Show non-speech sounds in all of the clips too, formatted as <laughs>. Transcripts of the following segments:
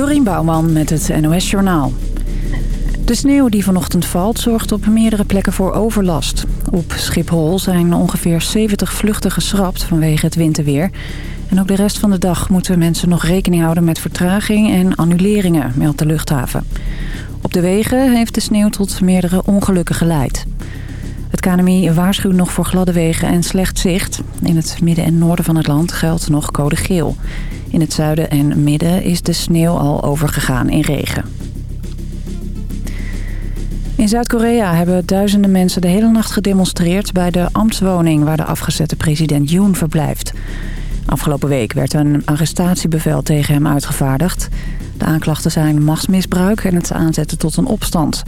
Dorien Bouwman met het NOS Journaal. De sneeuw die vanochtend valt zorgt op meerdere plekken voor overlast. Op Schiphol zijn ongeveer 70 vluchten geschrapt vanwege het winterweer. En ook de rest van de dag moeten mensen nog rekening houden met vertraging en annuleringen, meldt de luchthaven. Op de wegen heeft de sneeuw tot meerdere ongelukken geleid. Het KNMI waarschuwt nog voor gladde wegen en slecht zicht. In het midden en noorden van het land geldt nog code geel. In het zuiden en midden is de sneeuw al overgegaan in regen. In Zuid-Korea hebben duizenden mensen de hele nacht gedemonstreerd... bij de ambtswoning waar de afgezette president Yoon verblijft. Afgelopen week werd een arrestatiebevel tegen hem uitgevaardigd. De aanklachten zijn machtsmisbruik en het aanzetten tot een opstand.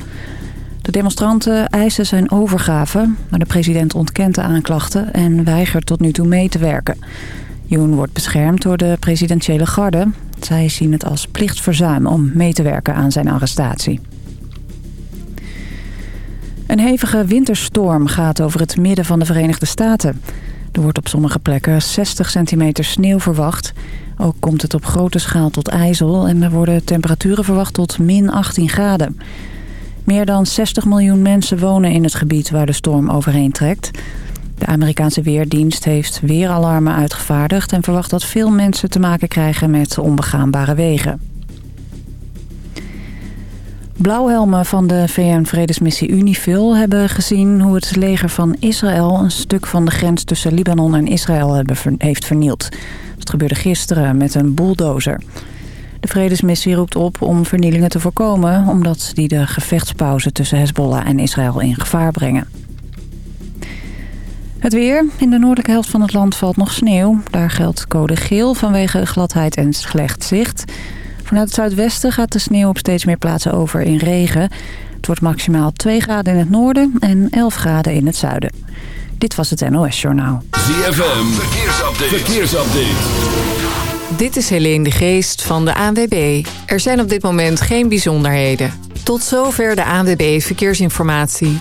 De demonstranten eisen zijn overgave, maar de president ontkent de aanklachten... en weigert tot nu toe mee te werken. Yoon wordt beschermd door de presidentiële garde. Zij zien het als plichtverzuim om mee te werken aan zijn arrestatie. Een hevige winterstorm gaat over het midden van de Verenigde Staten. Er wordt op sommige plekken 60 centimeter sneeuw verwacht. Ook komt het op grote schaal tot ijzel en er worden temperaturen verwacht tot min 18 graden. Meer dan 60 miljoen mensen wonen in het gebied waar de storm overheen trekt. De Amerikaanse Weerdienst heeft weeralarmen uitgevaardigd... en verwacht dat veel mensen te maken krijgen met onbegaanbare wegen. Blauwhelmen van de VN-vredesmissie UNIFIL hebben gezien hoe het leger van Israël... een stuk van de grens tussen Libanon en Israël heeft vernield. Dat gebeurde gisteren met een bulldozer. De vredesmissie roept op om vernielingen te voorkomen... omdat die de gevechtspauze tussen Hezbollah en Israël in gevaar brengen. Het weer. In de noordelijke helft van het land valt nog sneeuw. Daar geldt code geel vanwege gladheid en slecht zicht. Vanuit het zuidwesten gaat de sneeuw op steeds meer plaatsen over in regen. Het wordt maximaal 2 graden in het noorden en 11 graden in het zuiden. Dit was het NOS Journaal. ZFM. Verkeersupdate. Verkeersupdate. Dit is Helene de Geest van de ANWB. Er zijn op dit moment geen bijzonderheden. Tot zover de ANWB Verkeersinformatie.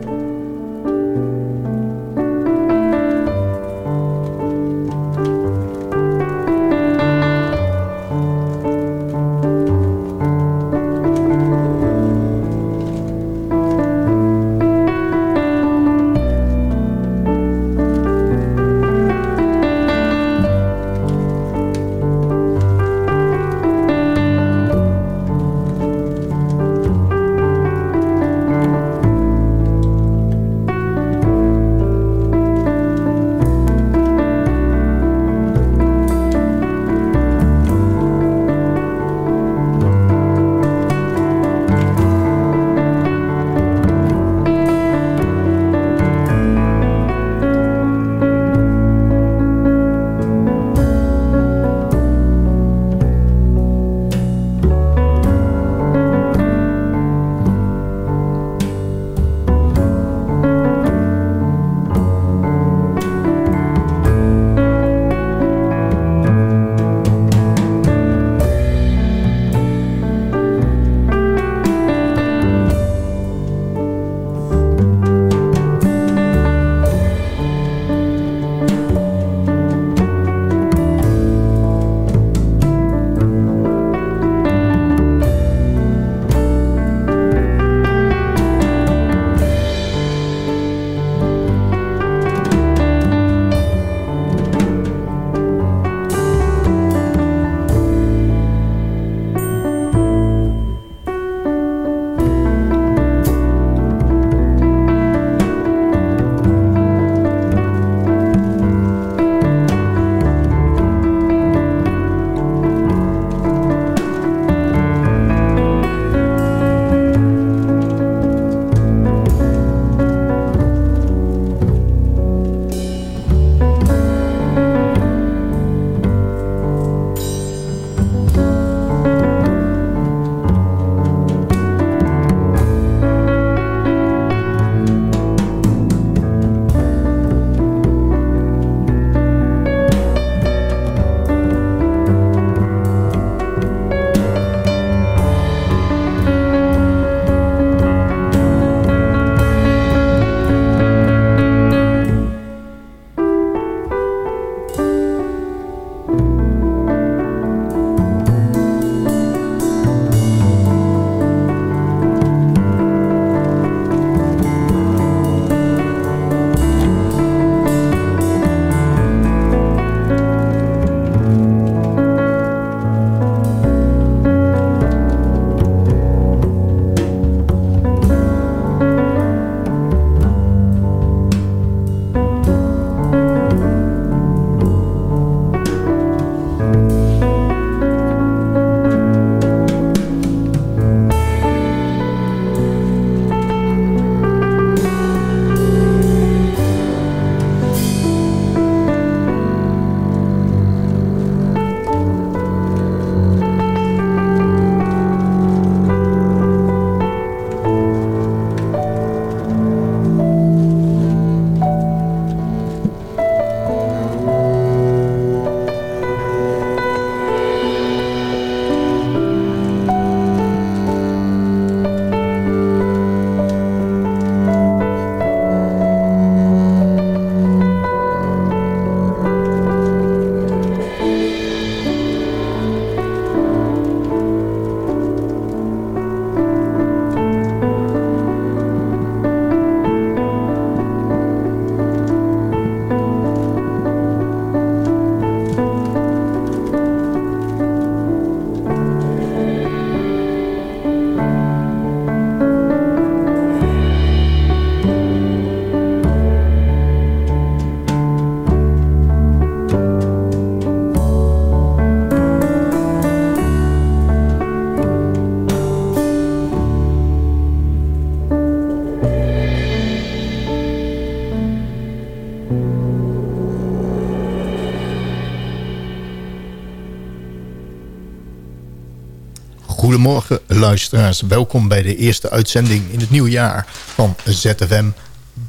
Goedemorgen luisteraars, welkom bij de eerste uitzending in het nieuwe jaar van ZFM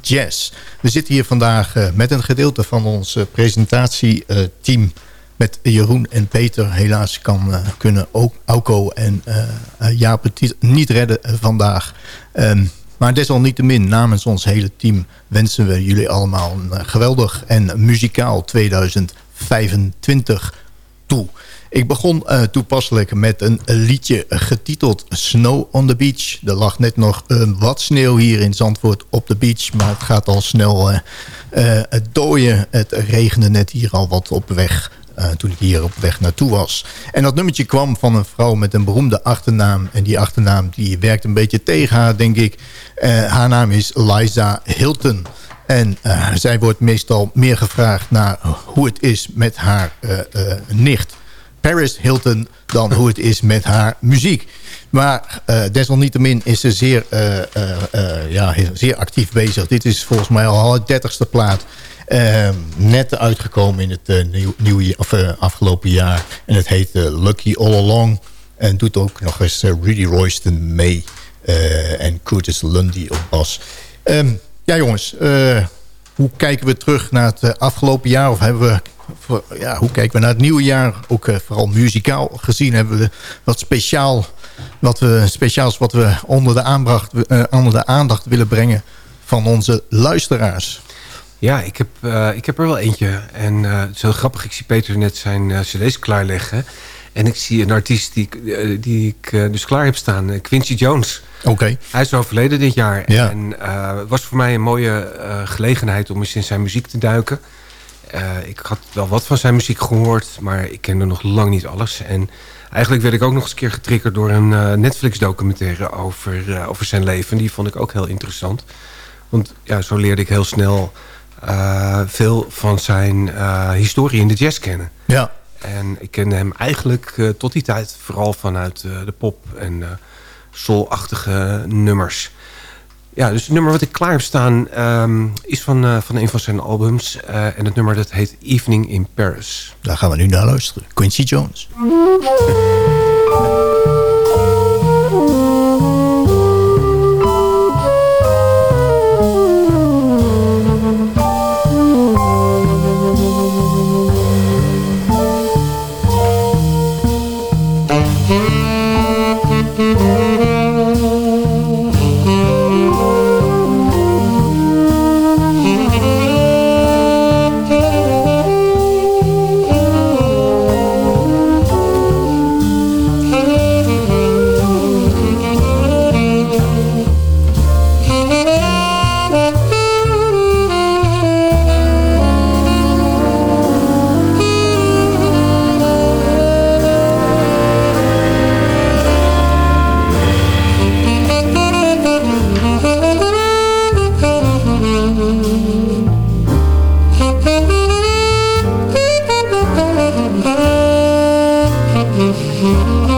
Jazz. We zitten hier vandaag uh, met een gedeelte van ons uh, presentatieteam... met Jeroen en Peter. Helaas kan, uh, kunnen ook Auko en Jaap het niet redden vandaag... Um, maar desalniettemin, namens ons hele team wensen we jullie allemaal een geweldig en muzikaal 2025 toe. Ik begon uh, toepasselijk met een liedje getiteld Snow on the Beach. Er lag net nog uh, wat sneeuw hier in Zandvoort op de beach. Maar het gaat al snel uh, het dooien. Het regende net hier al wat op weg. toen ik hier op weg naartoe was. En dat nummertje kwam van een vrouw met een beroemde achternaam. En die achternaam die werkt een beetje tegen haar, denk ik. haar naam is Liza Hilton. En zij wordt meestal meer gevraagd naar hoe het is met haar nicht. Paris Hilton dan hoe het is met haar muziek. Maar uh, desalniettemin is ze zeer, uh, uh, ja, zeer actief bezig. Dit is volgens mij al het dertigste plaat. Ehm, net uitgekomen in het nieuw, nieuwe, of, afgelopen jaar. En het heet Lucky All Along. En doet ook nog eens Rudy Royston mee. en Curtis Lundy op bas. Um, ja jongens, hoe kijken we terug naar het afgelopen jaar? Of hebben we ja, hoe kijken we naar het nieuwe jaar? Ook uh, vooral muzikaal gezien hebben we wat speciaal, wat we, speciaals wat we onder de, aanbracht, uh, onder de aandacht willen brengen van onze luisteraars. Ja, ik heb, ik heb er wel eentje. En het is heel grappig. Ik zie Peter net zijn cd's klaarleggen. En ik zie een artiest die, die ik dus klaar heb staan. Quincy Jones. Oké. Hij is overleden dit jaar. Ja. En het was voor mij een mooie gelegenheid om eens in zijn muziek te duiken. Uh, ik had wel wat van zijn muziek gehoord, maar ik kende nog lang niet alles. En eigenlijk werd ik ook nog eens een keer getriggerd door een uh, Netflix-documentaire over, uh, over zijn leven. Die vond ik ook heel interessant. Want ja, zo leerde ik heel snel veel van zijn historie in de jazz kennen. Ja. En ik kende hem eigenlijk tot die tijd vooral vanuit de pop en soul-achtige nummers. Ja, dus het nummer wat ik klaar heb staan um, is van, uh, van een van zijn albums. Uh, en het nummer dat heet Evening in Paris. Daar gaan we nu naar luisteren. Quincy Jones. Mm-hmm.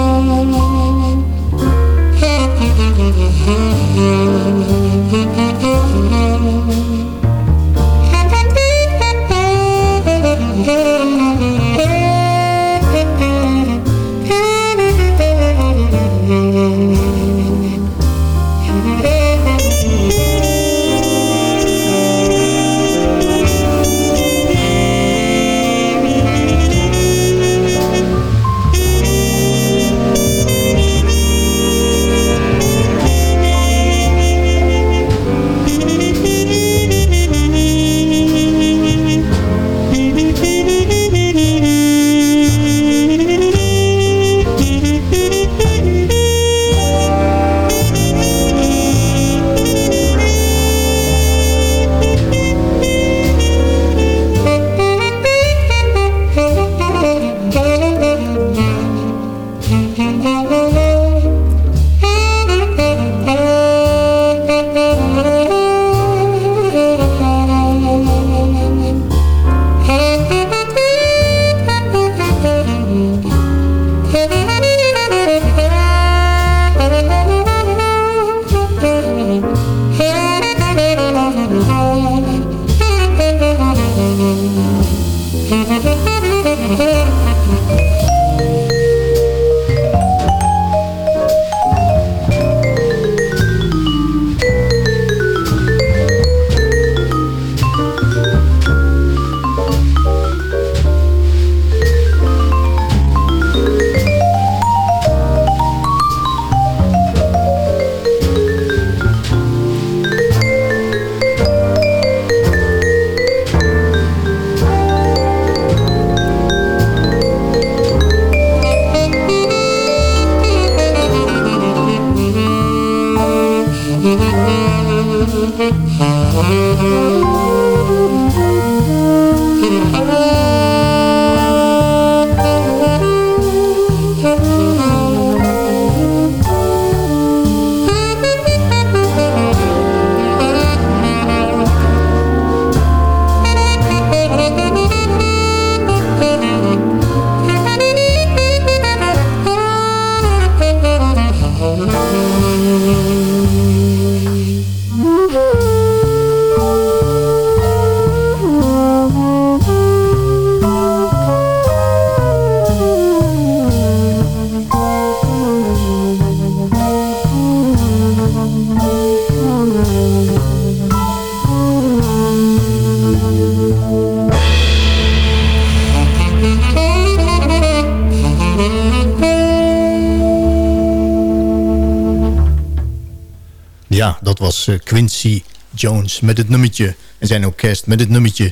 Was Quincy Jones met het nummertje... en zijn orkest met het nummertje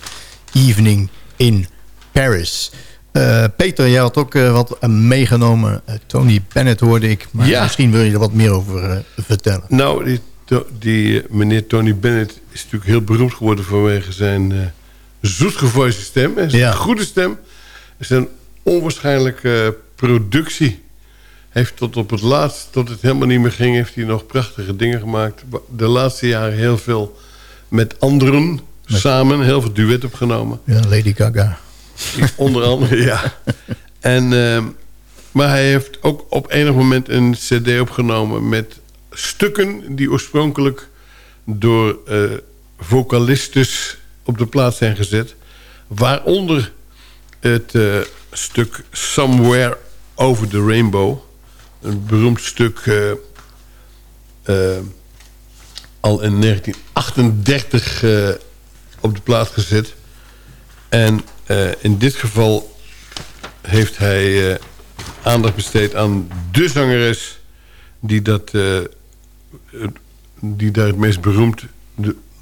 Evening in Paris. Peter, jij had ook wat meegenomen. Tony Bennett hoorde ik. Maar ja. misschien wil je er wat meer over vertellen. Nou, die, die meneer Tony Bennett is natuurlijk heel beroemd geworden... vanwege zijn zoetgevoelige stem. En zijn goede stem. Zijn onwaarschijnlijke productie heeft tot op het laatst, tot het helemaal niet meer ging... heeft hij nog prachtige dingen gemaakt. De laatste jaren heel veel met anderen samen. Heel veel duet opgenomen. Ja, Lady Gaga. Onder andere, ja. En, uh, maar hij heeft ook op enig moment een cd opgenomen... met stukken die oorspronkelijk door uh, vocalistes op de plaats zijn gezet. Waaronder het uh, stuk Somewhere Over the Rainbow. Een beroemd stuk uh, uh, al in 1938 op de plaat gezet. En in dit geval heeft hij aandacht besteed aan de zangeres... die, dat, die daar het meest beroemd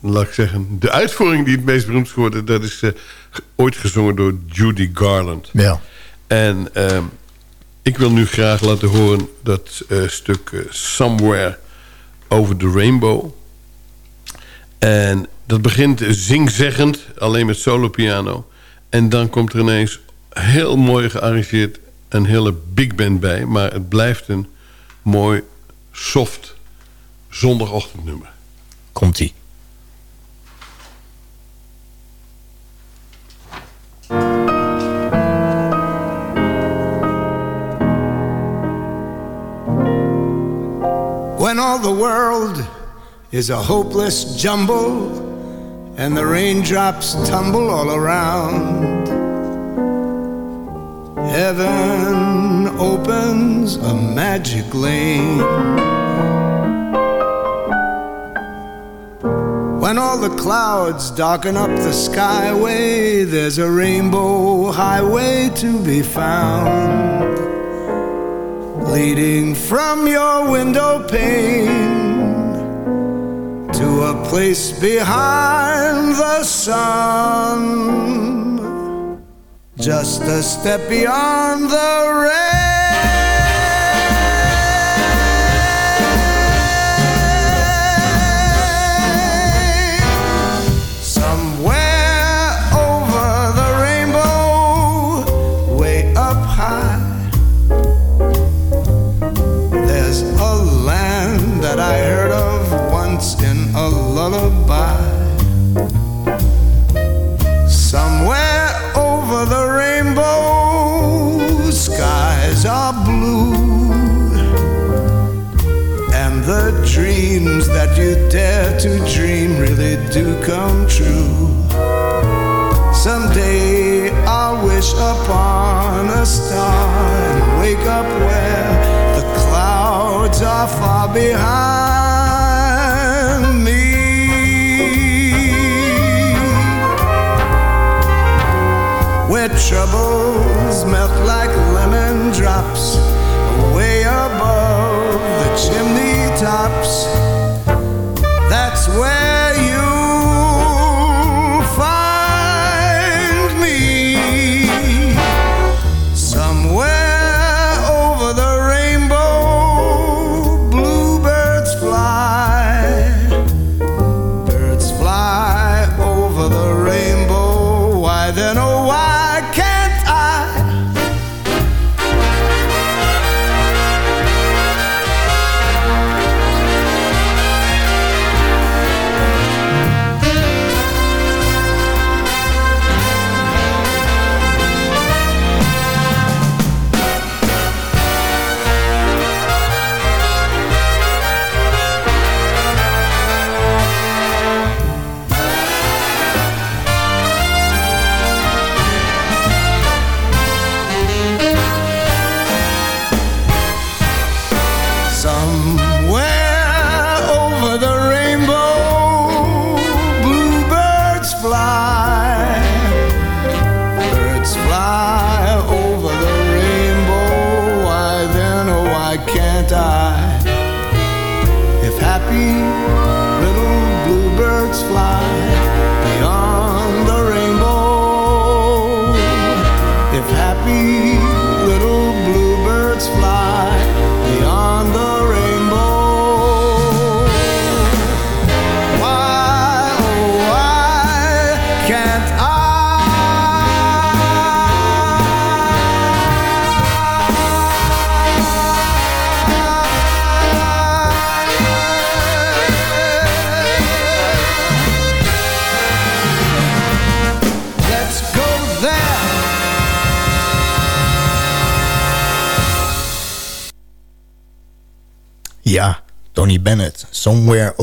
laat ik zeggen, de uitvoering die het meest beroemd is geworden... dat is ooit gezongen door Judy Garland. Ja. En uh, ik wil nu graag laten horen dat uh, stuk uh, Somewhere Over the Rainbow. En dat begint zingzeggend, alleen met solo piano. En dan komt er ineens heel mooi gearrangeerd een hele big band bij. Maar het blijft een mooi, soft zondagochtendnummer. Komt-ie. World is a hopeless jumble and the raindrops tumble all around. Heaven opens a magic lane. When all the clouds darken up the skyway, there's a rainbow highway to be found leading from your window pane to a place behind the sun, just a step beyond the rain. To dream really do come true. Someday I'll wish upon a star and wake up where the clouds are far behind me. Where troubles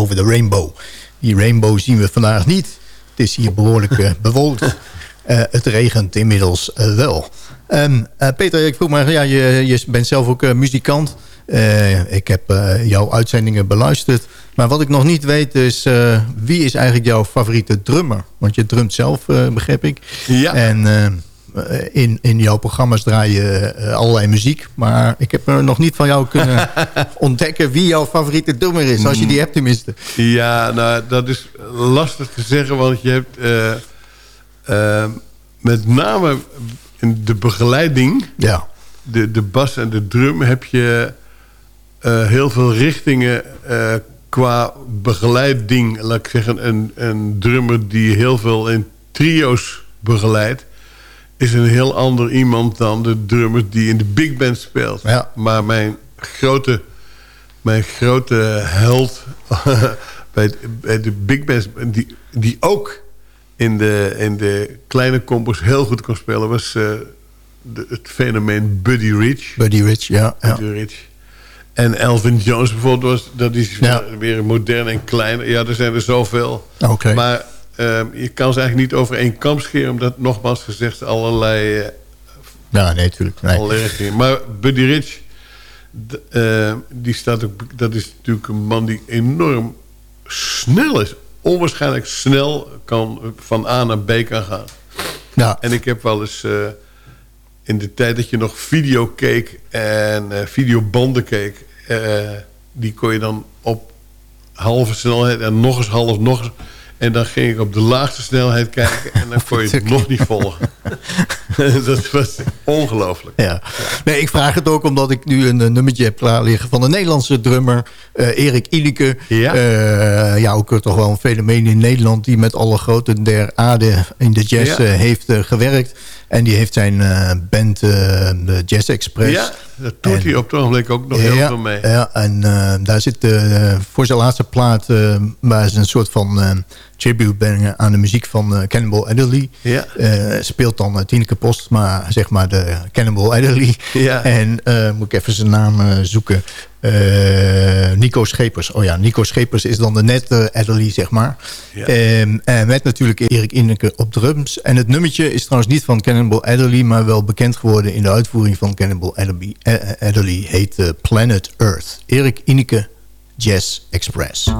Over the Rainbow. Die rainbow zien we vandaag niet. Het is hier behoorlijk eh, bewolkt. <laughs> Eh, het regent inmiddels eh, wel. Ehm, eh, Peter, ik vroeg me, ja, je, je bent zelf ook muzikant. Ik heb jouw uitzendingen beluisterd. Maar wat ik nog niet weet is, wie is eigenlijk jouw favoriete drummer? Want je drumt zelf, begrijp ik. Ja. En in, in jouw programma's draai je eh, allerlei muziek. Maar ik heb er nog niet van jou kunnen <laughs> ontdekken wie jouw favoriete drummer is. Als je die hebt tenminste. Ja, nou, dat is lastig te zeggen, want je hebt eh, eh, met name in de begeleiding, Ja, de, de bas en de drum, heb je eh, heel veel richtingen eh, qua begeleiding. Laat ik zeggen, een, een drummer die heel veel in trio's begeleidt, is een heel ander iemand dan de drummer die in de big band speelt. Ja. Maar mijn grote, mijn grote held <laughs> bij, de big bands... Die, die ook in de, in de kleine compos heel goed kon spelen... was eh, de, het fenomeen Buddy Rich. Buddy Rich, ja. ja. Buddy Rich. En Elvin Jones bijvoorbeeld, was, dat is Ja. weer modern en klein. Ja, er zijn er zoveel. Oké. Maar je kan ze eigenlijk niet over één kam scheren... omdat, nogmaals gezegd, allerlei... eh, Ja, nee, natuurlijk. Nee. Maar Buddy Rich, d- eh, die staat ook, dat is natuurlijk een man die enorm snel is. Onwaarschijnlijk snel kan van A naar B kan gaan. Ja, En ik heb wel eens eh, in de tijd dat je nog video keek en eh, videobanden keek, die kon je dan op halve snelheid en nog eens half, nog eens. En dan ging ik op de laagste snelheid kijken en dan kon je het nog niet volgen. <laughs> dat was ongelooflijk. ja. Nee, ik vraag het ook omdat ik nu een, eh, nummertje heb klaar liggen... van de Nederlandse drummer eh, Erik Ineke. Ja. Eh, ja, ook toch wel een fenomeen in Nederland... die met alle grote der aarde in de jazz Ja. heeft gewerkt. En die heeft zijn band de Jazz Express... Ja, dat doet hij op het ogenblik ook nog heel veel mee. Ja, en daar zit voor zijn laatste plaat... waar ze een soort van tribute brengen aan de muziek van eh, Cannibal Adderley. Ja. Eh, speelt dan uh, Tineke Post, maar zeg maar de Cannibal Adderley. Ja. En eh, moet ik even zijn naam eh, zoeken. Eh, Nico Schepers. Oh ja, Nico Schepers is dan de net eh, Adderley, zeg maar. Ja. Ehm, en met natuurlijk Erik Inneke op drums. En het nummertje is trouwens niet van Cannibal Adderley... maar wel bekend geworden in de uitvoering van Cannibal Adderley. Eh, eh, Adderley heet eh, Planet Earth. Erik Inneke Jazz Express.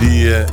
Die,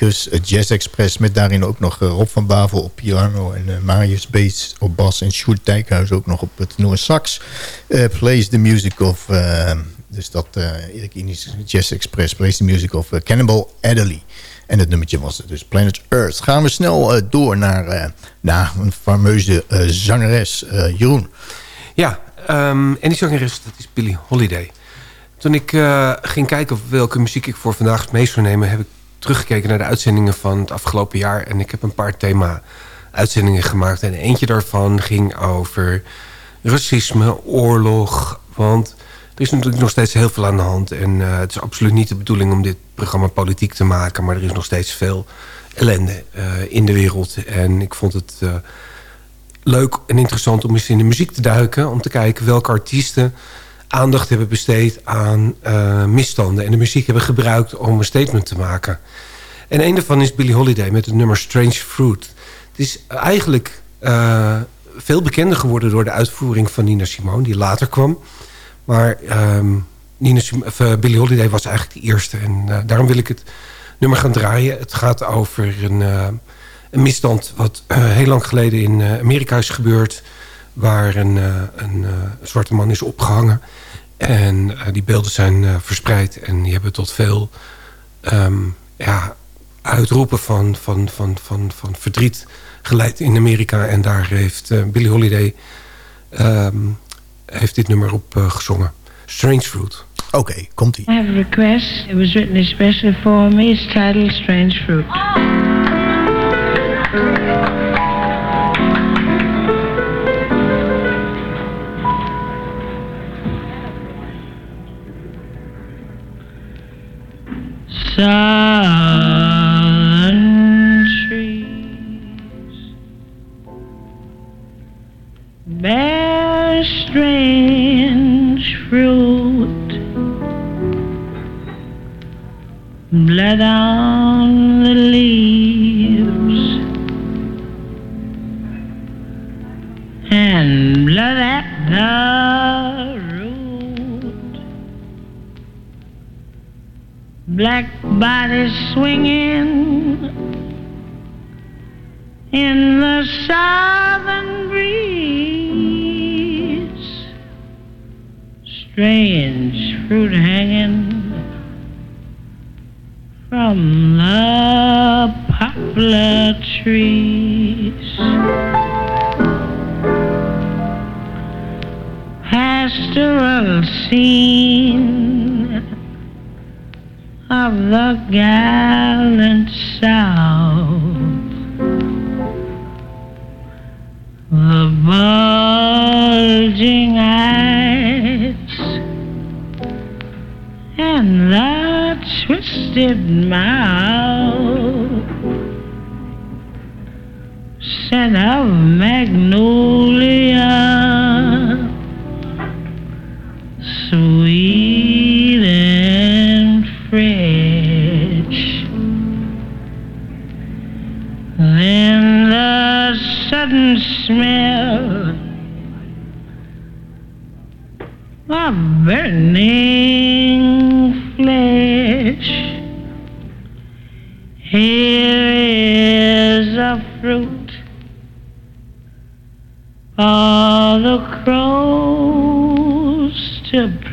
eh, Jazz Express... met daarin ook nog Rob van Bavel op piano... en Marius Beets op bas en Sjoerd Dijkhuis ook nog op het Noor sax. plays the music of... dus dat Erik Inicus Jazz Express plays the music of Cannibal Adderley. En het nummertje was dus Planet Earth. Gaan we snel door naar, naar een fameuze zangeres, Jeroen. Ja, um, en die zangeres, dat is Billie Holiday. Toen ik uh, ging kijken welke muziek ik voor vandaag mee zou nemen... heb ik teruggekeken naar de uitzendingen van het afgelopen jaar. En ik heb een paar thema-uitzendingen gemaakt. En eentje daarvan ging over racisme, oorlog. Want er is natuurlijk nog steeds heel veel aan de hand. En uh, het is absoluut niet de bedoeling om dit programma politiek te maken. Maar er is nog steeds veel ellende uh, in de wereld. En ik vond het leuk en interessant om eens in de muziek te duiken. Om te kijken welke artiesten aandacht hebben besteed aan uh, misstanden. En de muziek hebben gebruikt om een statement te maken. En een daarvan is Billie Holiday met het nummer Strange Fruit. Het is eigenlijk uh, veel bekender geworden door de uitvoering van Nina Simone. Die later kwam. Maar um, Nina uh, Billie Holiday was eigenlijk de eerste. En daarom wil ik het nummer gaan draaien. Het gaat over een een misstand wat heel lang geleden in Amerika is gebeurd... waar een, uh, een zwarte man is opgehangen. En die beelden zijn verspreid en die hebben tot veel um, ja, uitroepen van, van, van, van, van verdriet geleid in Amerika. En daar heeft Billie Holiday um, heeft dit nummer op gezongen. Strange Fruit. Oké, okay, komt-ie. I have a request. It was written especially for me. It's titled Strange Fruit. Southern trees. Bear strange fruit, blood on the leaves. and blood at the Black bodies swinging in the southern breeze. Strange fruit hanging from the poplar trees. pastoral scene of the gallant South. The bulging eyes and the twisted mouth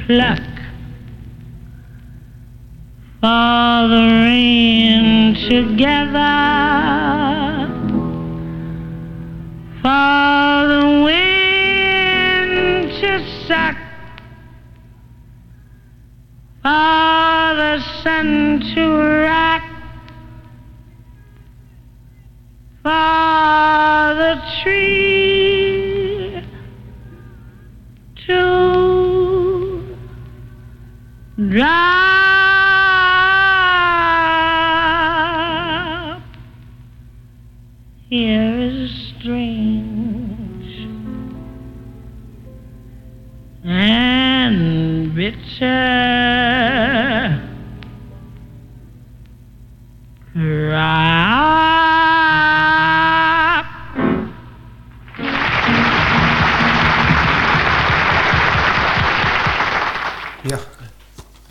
to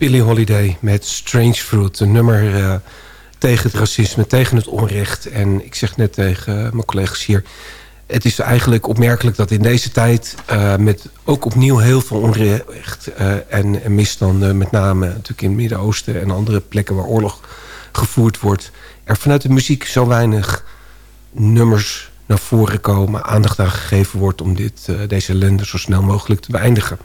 Ja, Billie Holiday met Strange Fruit. Een nummer uh, tegen het racisme, tegen het onrecht. En ik zeg net tegen mijn collega's hier... het is eigenlijk opmerkelijk dat in deze tijd... Uh, met ook opnieuw heel veel onrecht uh, en, en, misstanden... met name natuurlijk in het Midden-Oosten en andere plekken waar oorlog gevoerd wordt... er vanuit de muziek zo weinig nummers naar voren komen... aandacht aan gegeven wordt om dit, deze ellende zo snel mogelijk te beëindigen.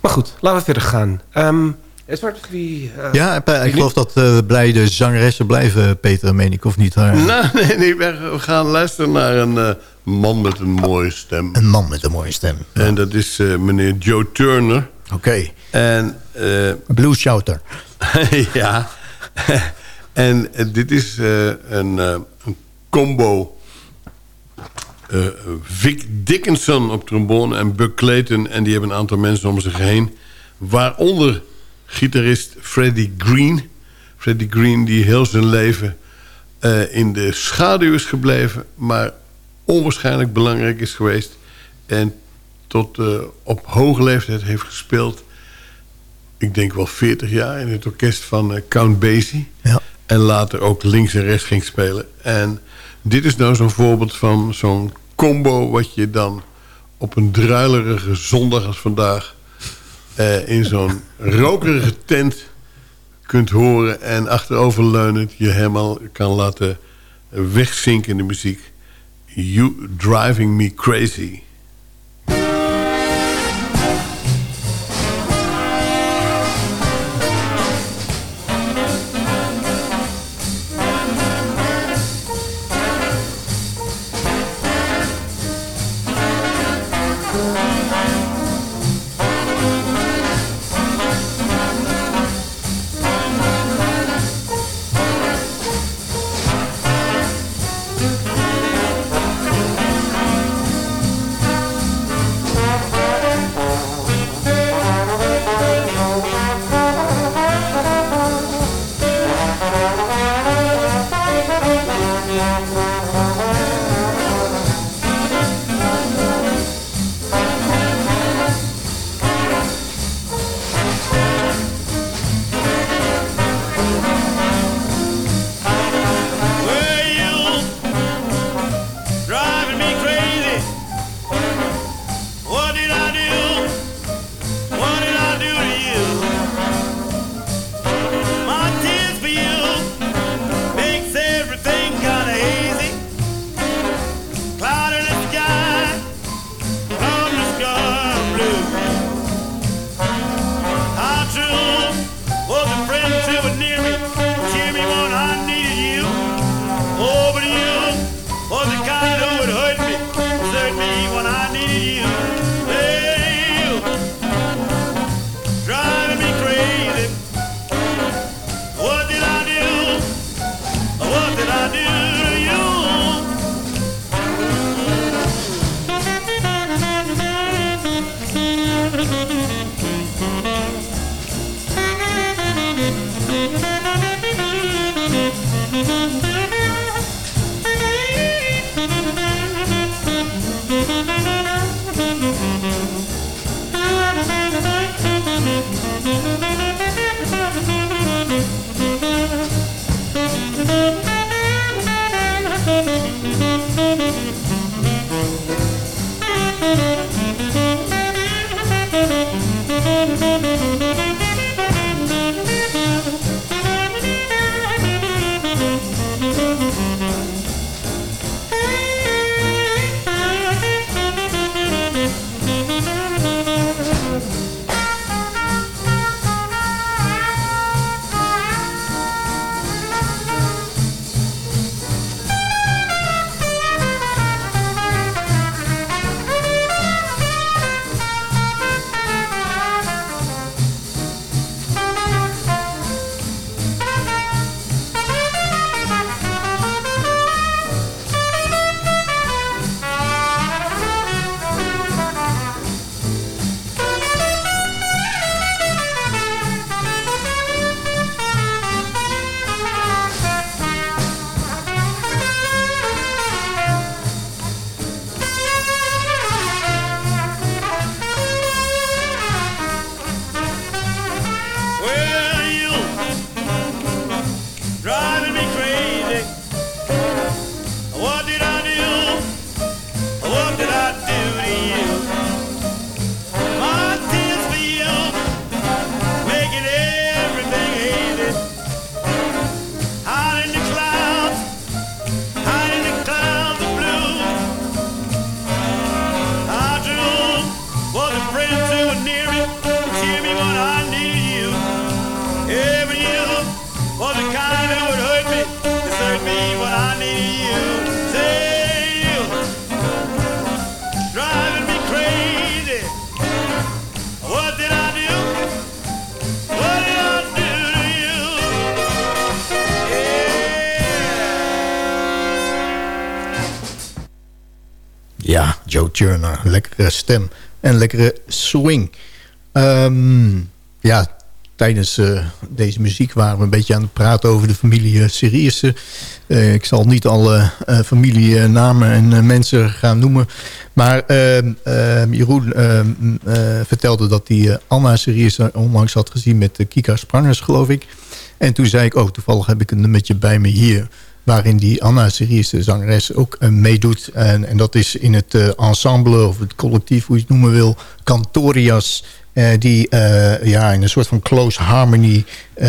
Maar goed, laten we verder gaan. Um, Edward. Uh, ja, ik geloof dat uh, blijde zangeressen blijven, Peter, meen ik, of niet? Nou, <laughs> nee, nee, we gaan luisteren naar een uh, man met een mooie stem. Een man met een mooie stem. Ja. En dat is meneer Joe Turner. Oké. Okay. En... Blues Shouter. <laughs> ja. <laughs> en dit is een, een combo... Vic Dickinson op trombone en Buck Clayton. En die hebben een aantal mensen om zich heen. Waaronder gitarist Freddie Green. Freddie Green die heel zijn leven uh, in de schaduw is gebleven... maar onwaarschijnlijk belangrijk is geweest... en tot uh, op hoge leeftijd heeft gespeeld... ik denk wel 40 jaar in het orkest van uh, Count Basie. Ja. En later ook links en rechts ging spelen. En dit is nou zo'n voorbeeld van zo'n combo... wat je dan op een druilerige zondag als vandaag uh, in zo'n rokerige tent kunt horen... en achteroverleunend je helemaal kan laten wegzinken in de muziek. You Driving Me Crazy. MUZIEK Turner. Lekkere stem en lekkere swing. Ehm, ja, tijdens uh, deze muziek waren we een beetje aan het praten over de familie uh, Siriussen. Uh, ik zal niet alle familienamen en mensen gaan noemen. Maar ehm, ehm, Jeroen vertelde dat hij Anna Siriussen onlangs had gezien met Kika Sprangers, geloof ik. En toen zei ik, oh, toevallig heb ik een nummertje bij me hier waarin die Anna Siriussen, zangeres, ook meedoet. En, en dat is in het ensemble of het collectief, hoe je het noemen wil, Cantorias... Uh, die ja, in een soort van close harmony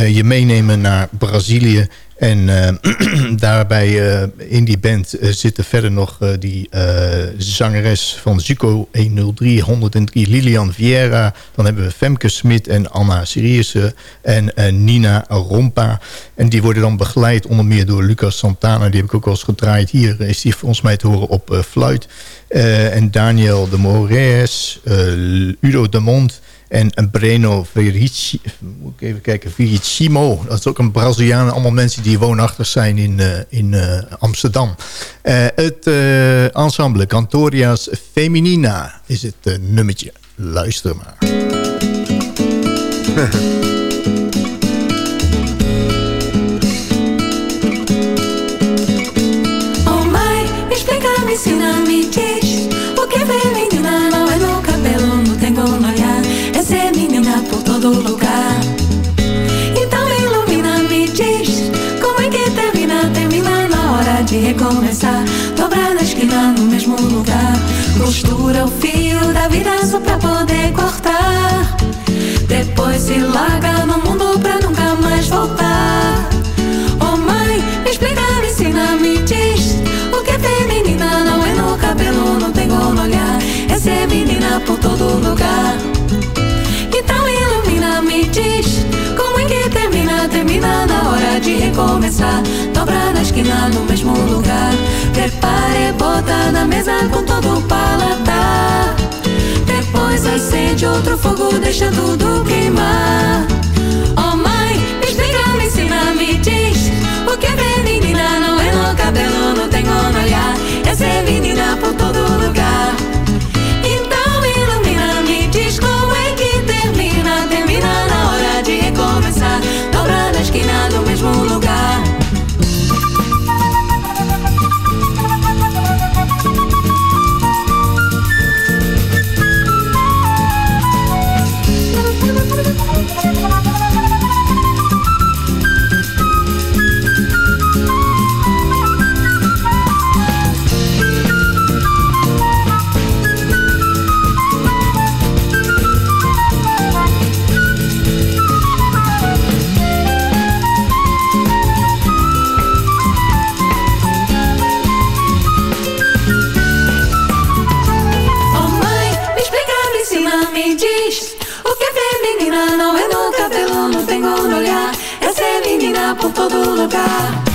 je meenemen naar Brazilië. En <clears throat> daarbij in die band zitten verder nog die zangeres van Zico 103, 103, Lilian Vieira. Dan hebben we Femke Smit en Anna Siriussen en Nina Rompa. En die worden dan begeleid onder meer door Lucas Santana. Die heb ik ook al eens gedraaid. Hier is die volgens mij te horen op fluit. en Daniel de Moraes, Udo de Mond... En Breno Verici, moet even kijken, Vericimo. Dat is ook een Braziliaan. Allemaal mensen die woonachtig zijn in, uh, in uh, Amsterdam. Uh, het ensemble Cantorias Feminina is het nummertje. Luister maar. <laughs> recomeçar Dobra na esquina no mesmo lugar. Prepare, bota na mesa com todo o paladar. Depois acende outro fogo, deixa tudo queimar. Oh mãe, me explica, me ensina, me diz. O que é menina? Não é no cabelo, não tem como olhar. É ser menina por todo lugar people do about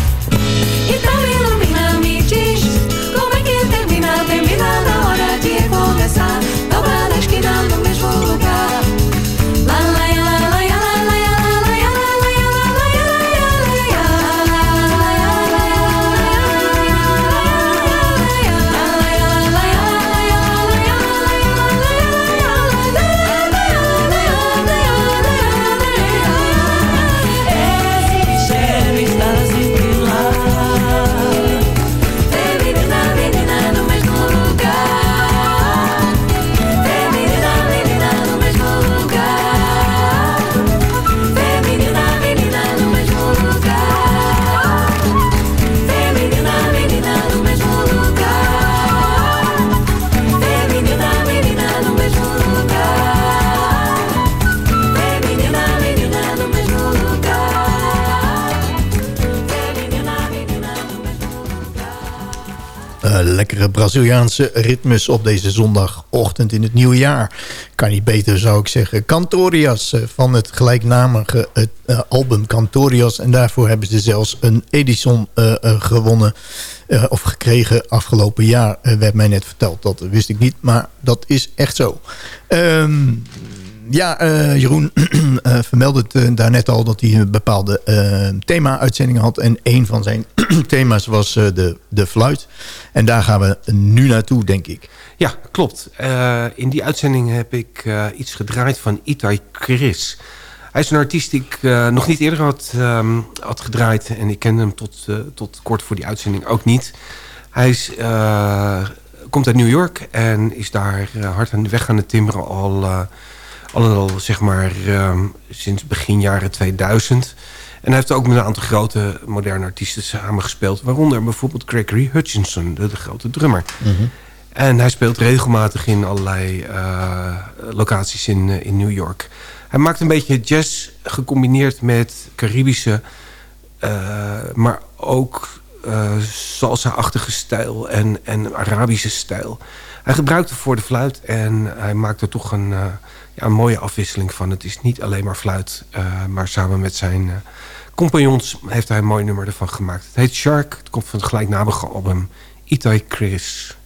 Braziliaanse ritmes op deze zondagochtend in het nieuwe jaar. Kan niet beter, zou ik zeggen. Cantorias eh, van het gelijknamige het, uh, album Cantorias. En daarvoor hebben ze zelfs een Edison uh, gewonnen. of gekregen afgelopen jaar. werd mij net verteld. Dat wist ik niet, maar dat is echt zo. Um, ja, uh, Jeroen uh, <clears throat> vermeldde uh, daarnet al dat hij een bepaalde thema-uitzendingen had. En een van zijn <clears throat> thema's was de, de fluit. En daar gaan we nu naartoe, denk ik. Ja, klopt. in die uitzending heb ik iets gedraaid van Itai Chris. Hij is een artiest die ik nog niet eerder had, um, had gedraaid. En ik kende hem tot, tot kort voor die uitzending ook niet. Hij is komt uit New York en is daar hard aan de weg aan het timmeren al, al, zeg maar um, sinds begin jaren 2000. En hij heeft ook met een aantal grote moderne artiesten samengespeeld. Waaronder bijvoorbeeld Gregory Hutchinson, de, de grote drummer. Mm -hmm. En hij speelt regelmatig in allerlei uh, locaties in, in New York. Hij maakt een beetje jazz gecombineerd met Caribische... maar ook salsa-achtige stijl en, en Arabische stijl. Hij gebruikte voor de fluit en hij maakte toch een, ja, een mooie afwisseling van. Het is niet alleen maar fluit, uh, maar samen met zijn compagnons heeft hij een mooi nummer ervan gemaakt. Het heet Shark, het komt van het gelijknamige album Itai Chris.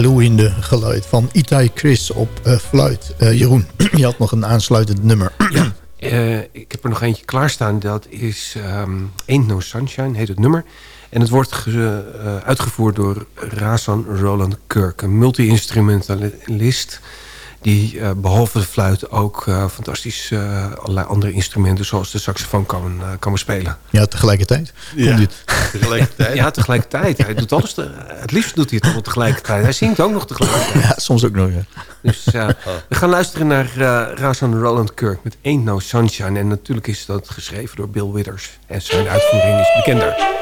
Wegvloeiende geluid van Itai Chris op uh, fluit. Uh, Jeroen, <clears throat> je had nog een aansluitend nummer. <clears throat> Uh, ik heb er nog eentje klaarstaan. Dat is um, Ain't No Sunshine, heet het nummer. En het wordt uitgevoerd door Razan Roland Kirk. Een multi-instrumentalist die uh, behalve de fluit ook uh, fantastisch uh, allerlei andere instrumenten... zoals de saxofoon kan, kan bespelen. Ja, tegelijkertijd? Ja, tegelijkertijd. ja, tegelijkertijd. Hij doet alles te, het liefst doet hij het allemaal tegelijkertijd. Hij zingt ook nog tegelijkertijd. Ja, soms ook nog, ja. Dus we gaan luisteren naar Razan Roland Kirk met Ain't No Sunshine. En natuurlijk is dat geschreven door Bill Withers. En zijn uitvoering is bekender.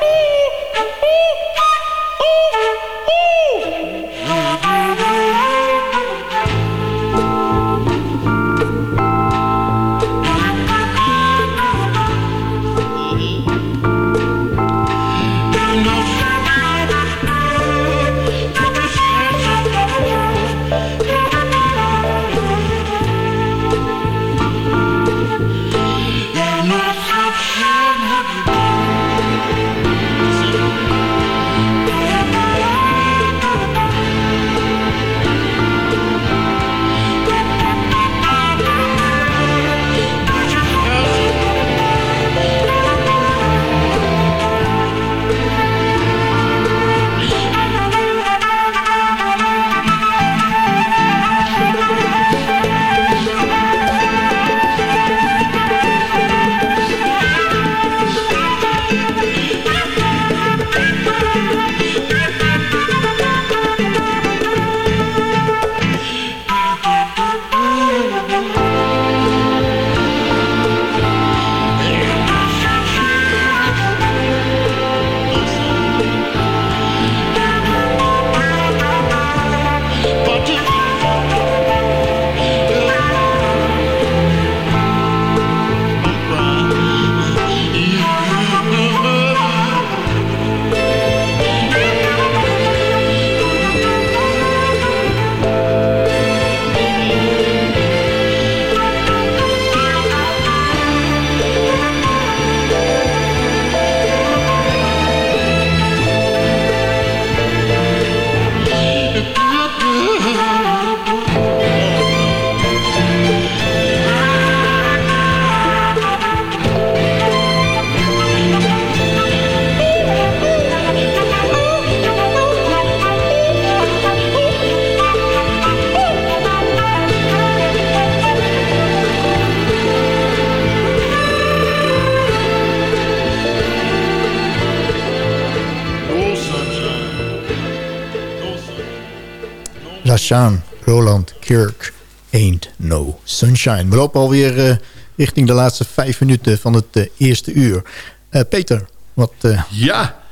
Roland Kirk, Ain't No Sunshine. We lopen alweer uh, richting de laatste vijf minuten van het uh, eerste uur. Uh, Peter, wat... Ja,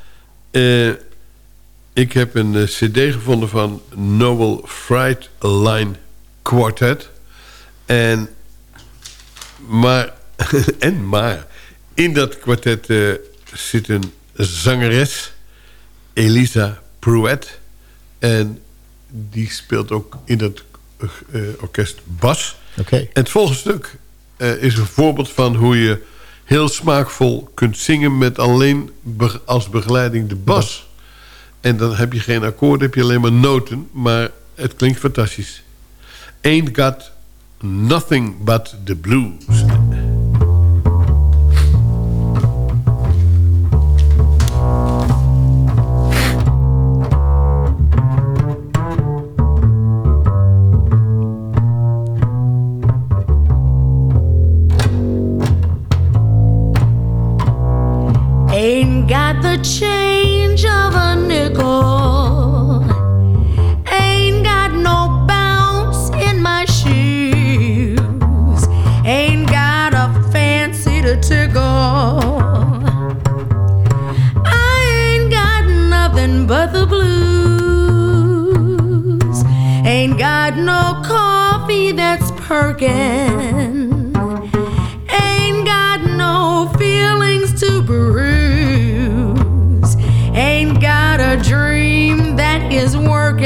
ik heb een cd gevonden van Noel Fright Line Quartet. En maar, <laughs> en maar, in dat kwartet zit een zangeres, Elisa Pruett. En die speelt ook in het uh, orkest bas. Okay. En het volgende stuk uh, is een voorbeeld van hoe je heel smaakvol kunt zingen... met alleen be als begeleiding de bas. En dan heb je geen akkoord, heb je alleen maar noten. Maar het klinkt fantastisch. Ain't got nothing but the blues. Change of a nickel. Ain't got no bounce in my shoes. Ain't got a fancy to tickle. I ain't got nothing but the blues. Ain't got no coffee that's perking.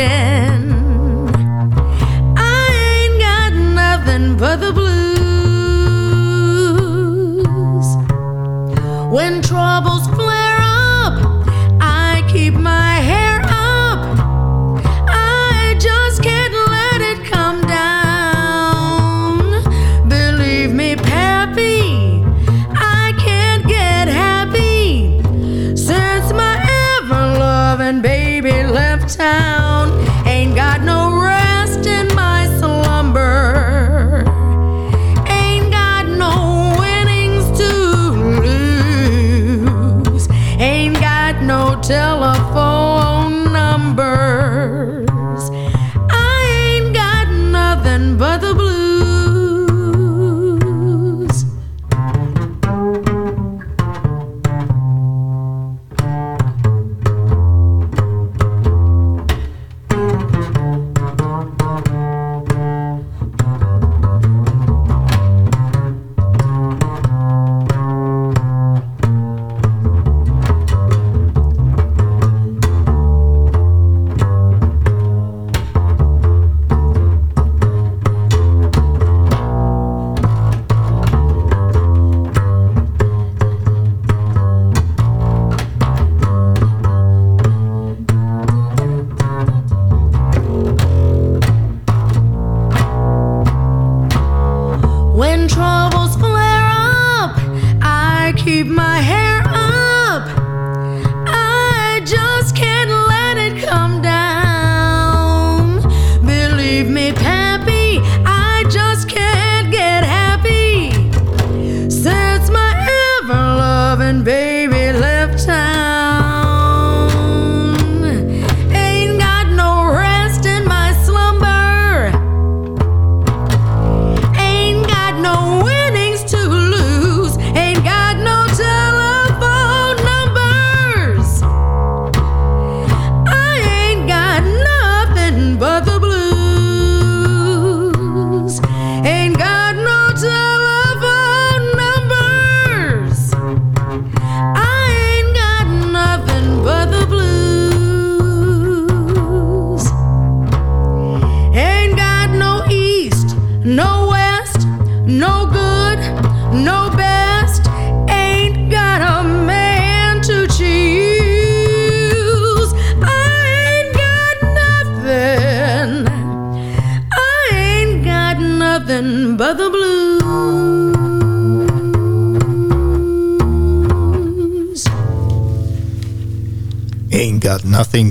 Working. I ain't got nothing but the blues.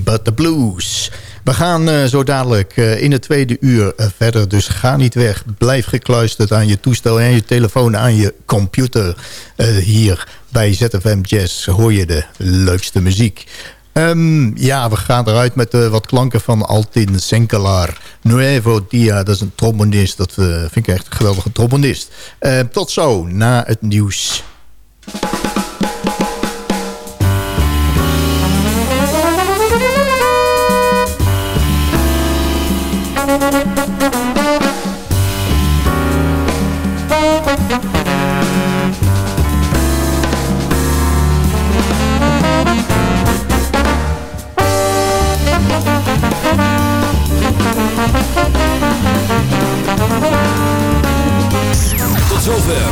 But the blues. We gaan uh, zo dadelijk uh, in het tweede uur uh, verder. Dus ga niet weg. Blijf gekluisterd aan je toestel en je telefoon, aan je computer. hier bij ZFM Jazz hoor je de leukste muziek. Um, ja, we gaan eruit met wat klanken van Altin Senkelaar. Nuevo Dia, dat is een trombonist. Dat vind ik echt een geweldige trombonist. tot zo, na het nieuws.